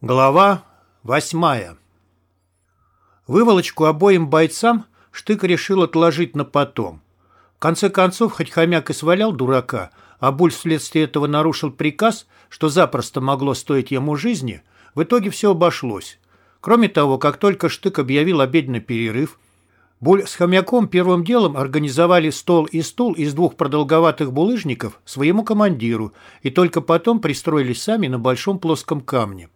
Глава восьмая Выволочку обоим бойцам Штык решил отложить на потом. В конце концов, хоть хомяк и свалял дурака, а Буль вследствие этого нарушил приказ, что запросто могло стоить ему жизни, в итоге все обошлось. Кроме того, как только Штык объявил обеденный перерыв, Буль с хомяком первым делом организовали стол и стул из двух продолговатых булыжников своему командиру и только потом пристроились сами на большом плоском камне.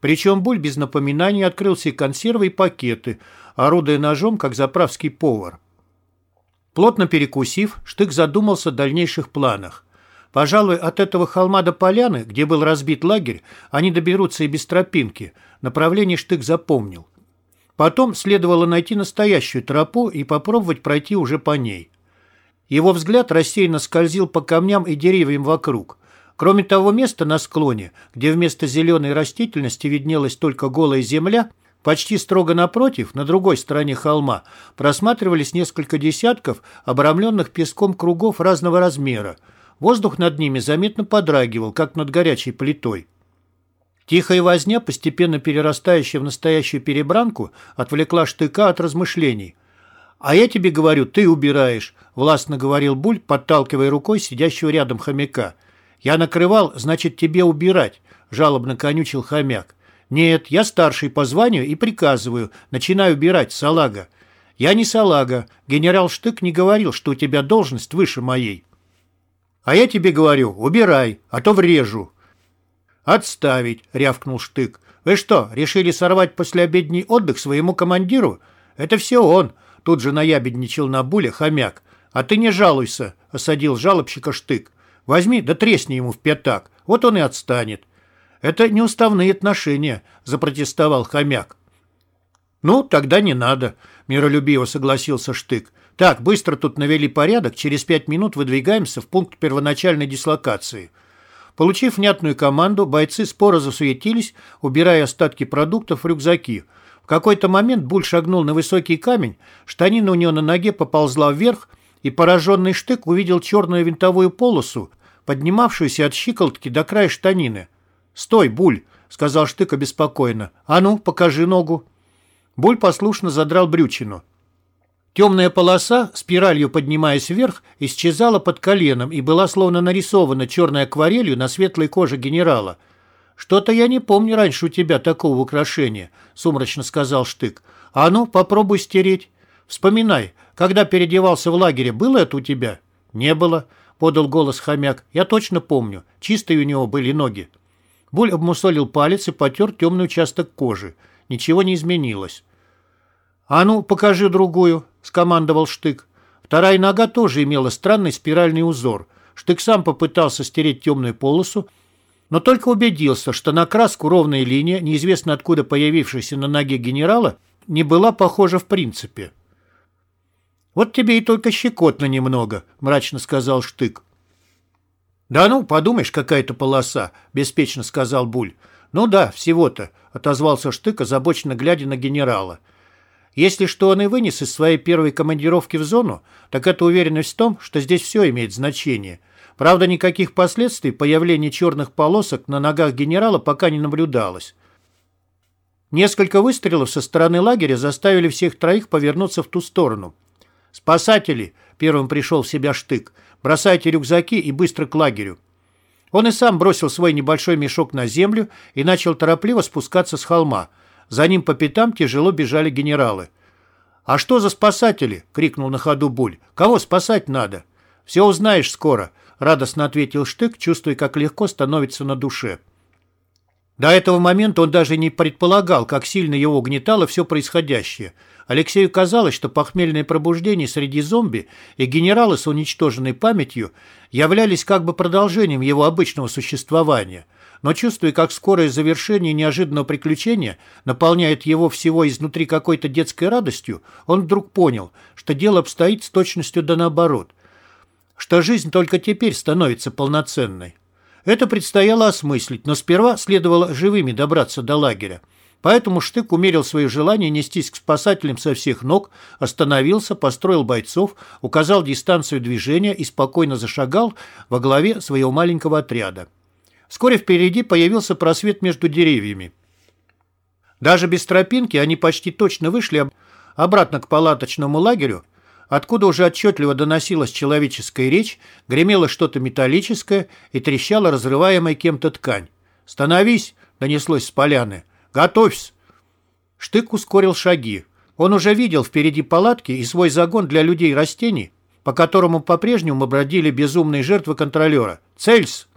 Причем Буль без напоминаний открыл себе консервы и пакеты, орудуя ножом, как заправский повар. Плотно перекусив, Штык задумался о дальнейших планах. Пожалуй, от этого холма до поляны, где был разбит лагерь, они доберутся и без тропинки. Направление Штык запомнил. Потом следовало найти настоящую тропу и попробовать пройти уже по ней. Его взгляд рассеянно скользил по камням и деревьям вокруг. Кроме того места на склоне, где вместо зеленой растительности виднелась только голая земля, почти строго напротив, на другой стороне холма, просматривались несколько десятков обрамленных песком кругов разного размера. Воздух над ними заметно подрагивал, как над горячей плитой. Тихая возня, постепенно перерастающая в настоящую перебранку, отвлекла штыка от размышлений. «А я тебе говорю, ты убираешь», — властно говорил Буль, подталкивая рукой сидящего рядом хомяка — «Я накрывал, значит, тебе убирать», — жалобно конючил хомяк. «Нет, я старший по званию и приказываю. Начинаю убирать, салага». «Я не салага. Генерал Штык не говорил, что у тебя должность выше моей». «А я тебе говорю, убирай, а то врежу». «Отставить», — рявкнул Штык. «Вы что, решили сорвать послеобедний отдых своему командиру? Это все он», — тут же наябедничал на буле хомяк. «А ты не жалуйся», — осадил жалобщика Штык. Возьми да тресни ему в пятак, вот он и отстанет. Это неуставные отношения, запротестовал хомяк. Ну, тогда не надо, миролюбиво согласился Штык. Так, быстро тут навели порядок, через пять минут выдвигаемся в пункт первоначальной дислокации. Получив внятную команду, бойцы споро засуетились, убирая остатки продуктов в рюкзаки. В какой-то момент Буль шагнул на высокий камень, штанина у него на ноге поползла вверх, и пораженный штык увидел черную винтовую полосу, поднимавшуюся от щиколотки до края штанины. «Стой, Буль!» — сказал Штык обеспокоенно. «А ну, покажи ногу!» Буль послушно задрал брючину. Темная полоса, спиралью поднимаясь вверх, исчезала под коленом и была словно нарисована черной акварелью на светлой коже генерала. «Что-то я не помню раньше у тебя такого украшения», — сумрачно сказал Штык. «А ну, попробуй стереть. Вспоминай, когда переодевался в лагере, было это у тебя?» «Не было подал голос хомяк. «Я точно помню. Чистые у него были ноги». Буль обмусолил палец и потер темный участок кожи. Ничего не изменилось. «А ну, покажи другую», — скомандовал Штык. Вторая нога тоже имела странный спиральный узор. Штык сам попытался стереть темную полосу, но только убедился, что на краску ровная линия, неизвестно откуда появившаяся на ноге генерала, не была похожа в принципе. «Вот тебе и только щекотно немного», — мрачно сказал Штык. «Да ну, подумаешь, какая-то полоса», — беспечно сказал Буль. «Ну да, всего-то», — отозвался Штык, озабоченно глядя на генерала. «Если что он и вынес из своей первой командировки в зону, так это уверенность в том, что здесь все имеет значение. Правда, никаких последствий появления черных полосок на ногах генерала пока не наблюдалось. Несколько выстрелов со стороны лагеря заставили всех троих повернуться в ту сторону — «Спасатели!» — первым пришел в себя штык. «Бросайте рюкзаки и быстро к лагерю». Он и сам бросил свой небольшой мешок на землю и начал торопливо спускаться с холма. За ним по пятам тяжело бежали генералы. «А что за спасатели?» — крикнул на ходу Буль. «Кого спасать надо?» «Все узнаешь скоро», — радостно ответил Штык, чувствуя, как легко становится на душе. До этого момента он даже не предполагал, как сильно его угнетало все происходящее. Алексею казалось, что похмельное пробуждение среди зомби и генералы с уничтоженной памятью являлись как бы продолжением его обычного существования. Но чувствуя, как скорое завершение неожиданного приключения наполняет его всего изнутри какой-то детской радостью, он вдруг понял, что дело обстоит с точностью да наоборот, что жизнь только теперь становится полноценной. Это предстояло осмыслить, но сперва следовало живыми добраться до лагеря. Поэтому Штык умерил свое желание нестись к спасателям со всех ног, остановился, построил бойцов, указал дистанцию движения и спокойно зашагал во главе своего маленького отряда. Вскоре впереди появился просвет между деревьями. Даже без тропинки они почти точно вышли обратно к палаточному лагерю, откуда уже отчетливо доносилась человеческая речь, гремело что-то металлическое и трещала разрываемая кем-то ткань. «Становись!» — донеслось с поляны. «Готовься!» Штык ускорил шаги. Он уже видел впереди палатки и свой загон для людей растений, по которому по-прежнему бродили безумные жертвы контролера. «Цельс!»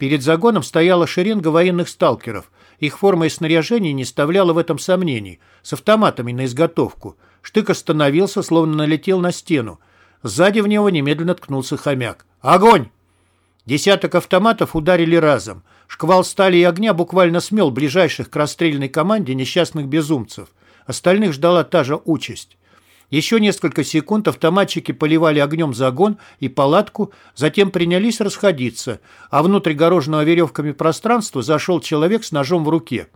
Перед загоном стояла шеренга военных сталкеров. Их форма и снаряжение не ставляло в этом сомнений. С автоматами на изготовку. Штык остановился, словно налетел на стену. Сзади в него немедленно ткнулся хомяк. «Огонь!» Десяток автоматов ударили разом. Шквал стали и огня буквально смел ближайших к расстрельной команде несчастных безумцев. Остальных ждала та же участь. Еще несколько секунд автоматчики поливали огнем загон и палатку, затем принялись расходиться, а внутрь гороженного веревками пространства зашел человек с ножом в руке.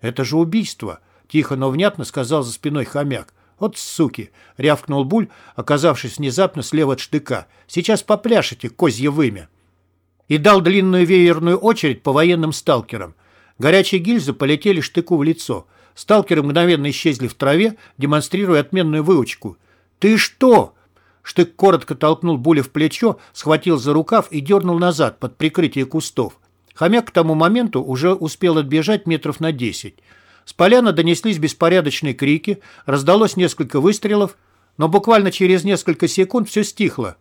«Это же убийство!» — тихо, но внятно сказал за спиной хомяк. «Вот суки!» — рявкнул Буль, оказавшись внезапно слева от штыка. «Сейчас попляшете, козье вымя!» И дал длинную веерную очередь по военным сталкерам. Горячие гильзы полетели штыку в лицо — Сталкеры мгновенно исчезли в траве, демонстрируя отменную выучку. «Ты что?» Штык коротко толкнул Буля в плечо, схватил за рукав и дернул назад под прикрытие кустов. Хомяк к тому моменту уже успел отбежать метров на десять. С поляны донеслись беспорядочные крики, раздалось несколько выстрелов, но буквально через несколько секунд все стихло.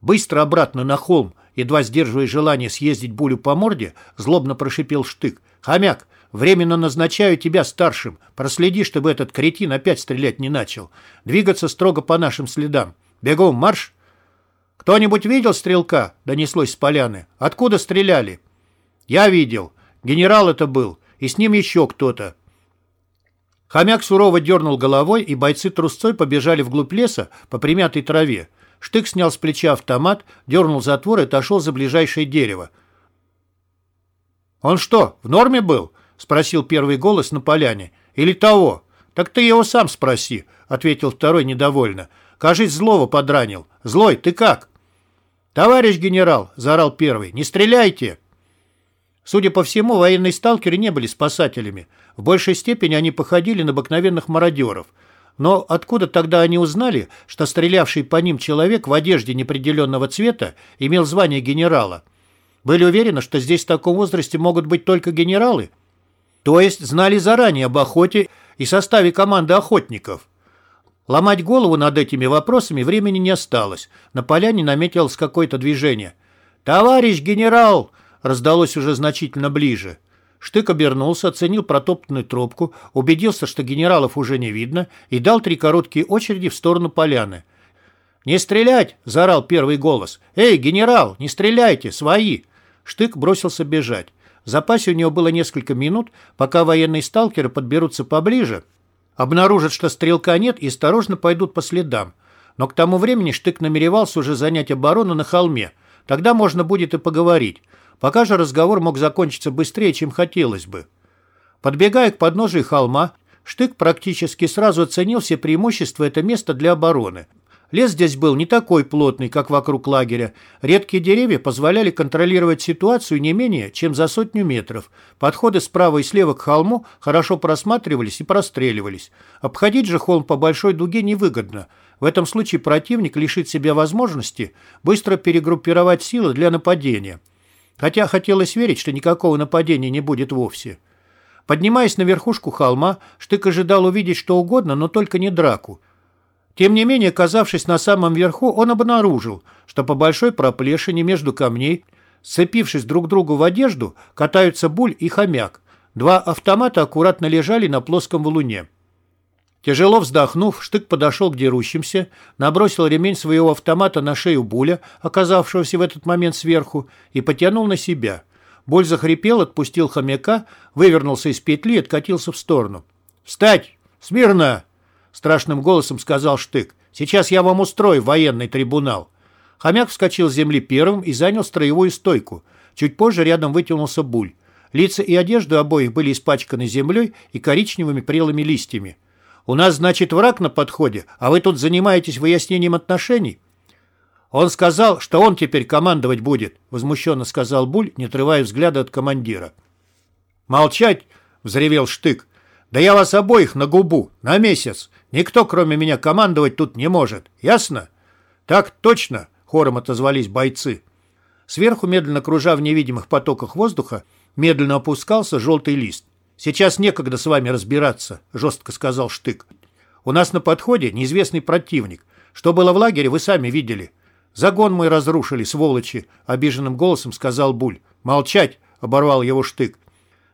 Быстро обратно на холм, едва сдерживая желание съездить Булю по морде, злобно прошипел Штык. «Хомяк, Временно назначаю тебя старшим. Проследи, чтобы этот кретин опять стрелять не начал. Двигаться строго по нашим следам. Бегом, марш!» «Кто-нибудь видел стрелка?» — донеслось с поляны. «Откуда стреляли?» «Я видел. Генерал это был. И с ним еще кто-то». Хомяк сурово дернул головой, и бойцы трусцой побежали вглубь леса по примятой траве. Штык снял с плеча автомат, дернул затвор и отошел за ближайшее дерево. «Он что, в норме был?» — спросил первый голос на поляне. «Или того?» «Так ты его сам спроси», — ответил второй недовольно. «Кажись, злого подранил. Злой, ты как?» «Товарищ генерал», — заорал первый, — «не стреляйте!» Судя по всему, военные сталкеры не были спасателями. В большей степени они походили на обыкновенных мародеров. Но откуда тогда они узнали, что стрелявший по ним человек в одежде неопределенного цвета имел звание генерала? Были уверены, что здесь в таком возрасте могут быть только генералы? То есть знали заранее об охоте и составе команды охотников. Ломать голову над этими вопросами времени не осталось. На поляне наметилось какое-то движение. «Товарищ генерал!» раздалось уже значительно ближе. Штык обернулся, оценил протоптанную тропку, убедился, что генералов уже не видно, и дал три короткие очереди в сторону поляны. «Не стрелять!» – заорал первый голос. «Эй, генерал, не стреляйте! Свои!» Штык бросился бежать. В запасе у него было несколько минут, пока военные сталкеры подберутся поближе, обнаружат, что стрелка нет и осторожно пойдут по следам. Но к тому времени Штык намеревался уже занять оборону на холме. Тогда можно будет и поговорить. Пока же разговор мог закончиться быстрее, чем хотелось бы. Подбегая к подножию холма, Штык практически сразу оценил все преимущества этого места для обороны – Лес здесь был не такой плотный, как вокруг лагеря. Редкие деревья позволяли контролировать ситуацию не менее, чем за сотню метров. Подходы справа и слева к холму хорошо просматривались и простреливались. Обходить же холм по большой дуге невыгодно. В этом случае противник лишит себя возможности быстро перегруппировать силы для нападения. Хотя хотелось верить, что никакого нападения не будет вовсе. Поднимаясь на верхушку холма, Штык ожидал увидеть что угодно, но только не драку. Тем не менее, оказавшись на самом верху, он обнаружил, что по большой проплешине между камней, сцепившись друг другу в одежду, катаются буль и хомяк. Два автомата аккуратно лежали на плоском валуне. Тяжело вздохнув, Штык подошел к дерущимся, набросил ремень своего автомата на шею Буля, оказавшегося в этот момент сверху, и потянул на себя. Буль захрипел, отпустил хомяка, вывернулся из петли и откатился в сторону. «Встать! Смирно!» Страшным голосом сказал Штык. «Сейчас я вам устрою военный трибунал». Хомяк вскочил с земли первым и занял строевую стойку. Чуть позже рядом вытянулся буль. Лица и одежда обоих были испачканы землей и коричневыми прелыми листьями. «У нас, значит, враг на подходе, а вы тут занимаетесь выяснением отношений?» «Он сказал, что он теперь командовать будет», — возмущенно сказал Буль, не отрывая взгляда от командира. «Молчать!» — взревел Штык. Да я вас обоих на губу, на месяц. Никто, кроме меня, командовать тут не может. Ясно? Так точно, хором отозвались бойцы. Сверху, медленно кружа в невидимых потоках воздуха, медленно опускался желтый лист. «Сейчас некогда с вами разбираться», — жестко сказал Штык. «У нас на подходе неизвестный противник. Что было в лагере, вы сами видели. Загон мой разрушили, сволочи», — обиженным голосом сказал Буль. «Молчать», — оборвал его Штык.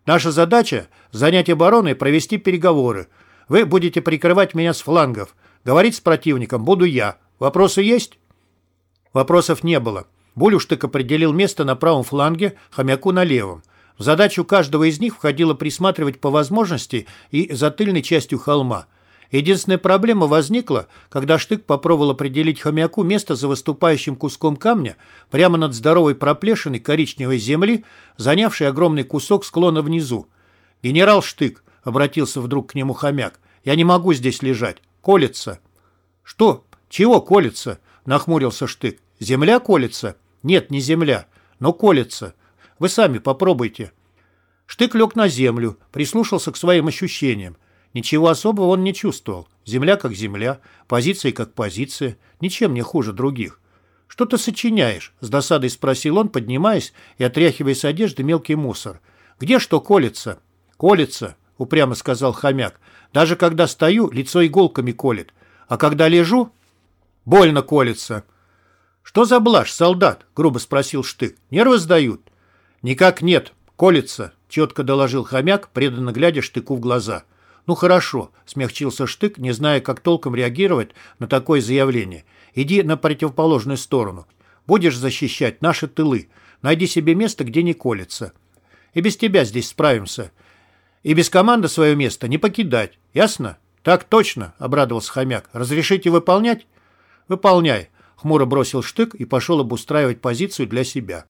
«Наша задача — занять оборону и провести переговоры. Вы будете прикрывать меня с флангов. Говорить с противником буду я. Вопросы есть?» Вопросов не было. Булюштык определил место на правом фланге, хомяку на левом. В задачу каждого из них входило присматривать по возможности и за тыльной частью холма. Единственная проблема возникла, когда Штык попробовал определить хомяку место за выступающим куском камня прямо над здоровой проплешиной коричневой земли, занявшей огромный кусок склона внизу. «Генерал Штык», — обратился вдруг к нему хомяк, — «я не могу здесь лежать. Колется». «Что? Чего колется?» — нахмурился Штык. «Земля колется?» «Нет, не земля, но колется. Вы сами попробуйте». Штык лег на землю, прислушался к своим ощущениям. Ничего особого он не чувствовал. Земля как земля, позиция как позиция, ничем не хуже других. «Что ты сочиняешь?» – с досадой спросил он, поднимаясь и отряхивая с одежды мелкий мусор. «Где что колется?» «Колется», – упрямо сказал хомяк. «Даже когда стою, лицо иголками колет. А когда лежу, больно колется». «Что за блажь, солдат?» – грубо спросил Штык. «Нервы сдают?» «Никак нет. Колется», – четко доложил хомяк, преданно глядя Штыку в глаза. «Ну хорошо», – смягчился Штык, не зная, как толком реагировать на такое заявление. «Иди на противоположную сторону. Будешь защищать наши тылы. Найди себе место, где не колется. И без тебя здесь справимся. И без команды свое место не покидать. Ясно?» «Так точно», – обрадовался хомяк. «Разрешите выполнять?» «Выполняй», – хмуро бросил Штык и пошел обустраивать позицию для себя.